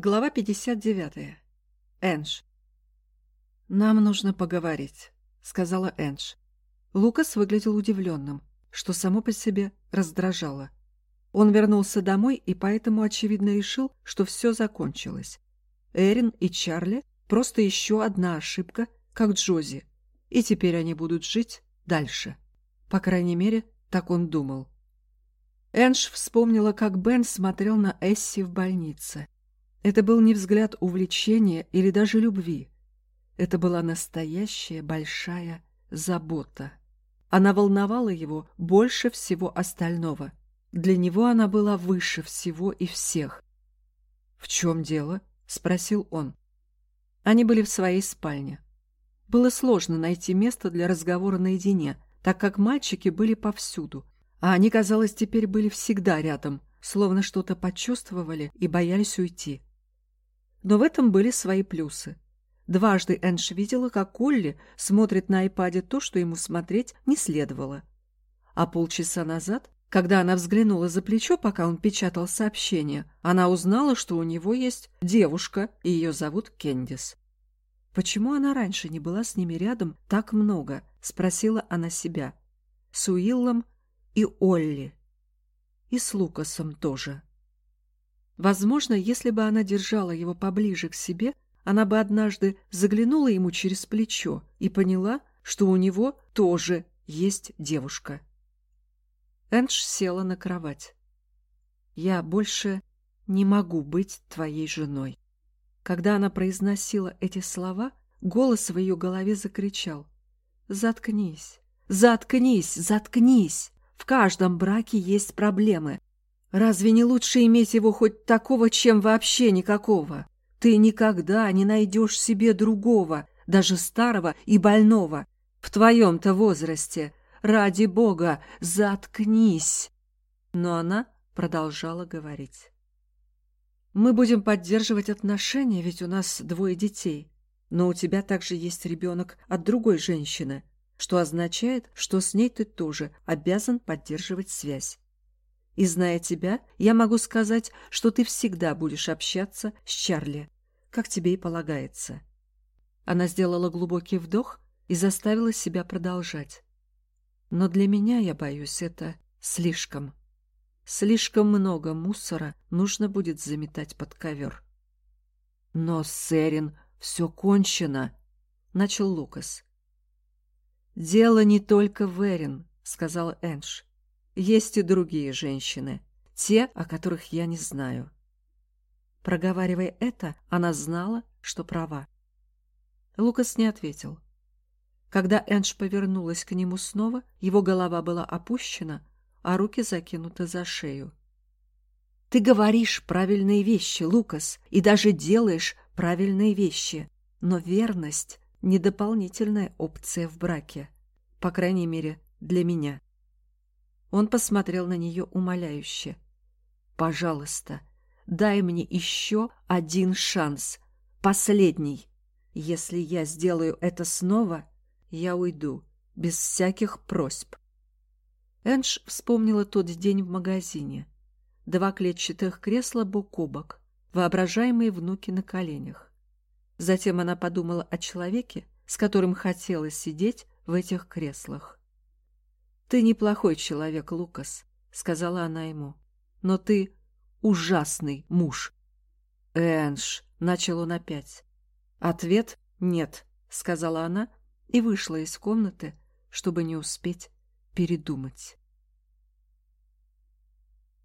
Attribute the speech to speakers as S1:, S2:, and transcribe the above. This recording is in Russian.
S1: Глава 59. Эндж. «Нам нужно поговорить», — сказала Эндж. Лукас выглядел удивленным, что само по себе раздражало. Он вернулся домой и поэтому, очевидно, решил, что все закончилось. Эрин и Чарли — просто еще одна ошибка, как Джози, и теперь они будут жить дальше. По крайней мере, так он думал. Эндж вспомнила, как Бен смотрел на Эсси в больнице. Это был не взгляд увлечения или даже любви. Это была настоящая большая забота. Она волновала его больше всего остального. Для него она была выше всего и всех. «В чем дело?» — спросил он. Они были в своей спальне. Было сложно найти место для разговора наедине, так как мальчики были повсюду, а они, казалось, теперь были всегда рядом, словно что-то почувствовали и боялись уйти. Но в этом были свои плюсы. Дважды Энш видела, как Олли смотрит на айпаде то, что ему смотреть не следовало. А полчаса назад, когда она взглянула за плечо, пока он печатал сообщение, она узнала, что у него есть девушка, и ее зовут Кендис. «Почему она раньше не была с ними рядом так много?» — спросила она себя. С Уиллом и Олли. И с Лукасом тоже. Возможно, если бы она держала его поближе к себе, она бы однажды заглянула ему через плечо и поняла, что у него тоже есть девушка. Эндж села на кровать. «Я больше не могу быть твоей женой». Когда она произносила эти слова, голос в ее голове закричал. «Заткнись! Заткнись! Заткнись! В каждом браке есть проблемы. Разве не лучше иметь его хоть такого, чем вообще никакого? Ты никогда не найдешь себе другого, даже старого и больного. В твоем-то возрасте. Ради бога, заткнись!» Но она продолжала говорить. «Мы будем поддерживать отношения, ведь у нас двое детей. Но у тебя также есть ребенок от другой женщины, что означает, что с ней ты тоже обязан поддерживать связь. И зная тебя, я могу сказать, что ты всегда будешь общаться с Чарли, как тебе и полагается. Она сделала глубокий вдох и заставила себя продолжать. Но для меня, я боюсь, это слишком. Слишком много мусора нужно будет заметать под ковер. Но, Сэрин, все кончено, — начал Лукас. «Дело не только в Эрин», — сказала Эндж. Есть и другие женщины, те, о которых я не знаю. Проговаривая это, она знала, что права. Лукас не ответил. Когда Эндж повернулась к нему снова, его голова была опущена, а руки закинуты за шею. «Ты говоришь правильные вещи, Лукас, и даже делаешь правильные вещи, но верность — не дополнительная опция в браке, по крайней мере, для меня». Он посмотрел на нее умоляюще. «Пожалуйста, дай мне еще один шанс, последний. Если я сделаю это снова, я уйду, без всяких просьб». Эндж вспомнила тот день в магазине. Два клетчатых кресла бок о бок, воображаемые внуки на коленях. Затем она подумала о человеке, с которым хотела сидеть в этих креслах. «Ты неплохой человек, Лукас», — сказала она ему. «Но ты ужасный муж». «Энж», — начал он опять. «Ответ — нет», — сказала она и вышла из комнаты, чтобы не успеть передумать.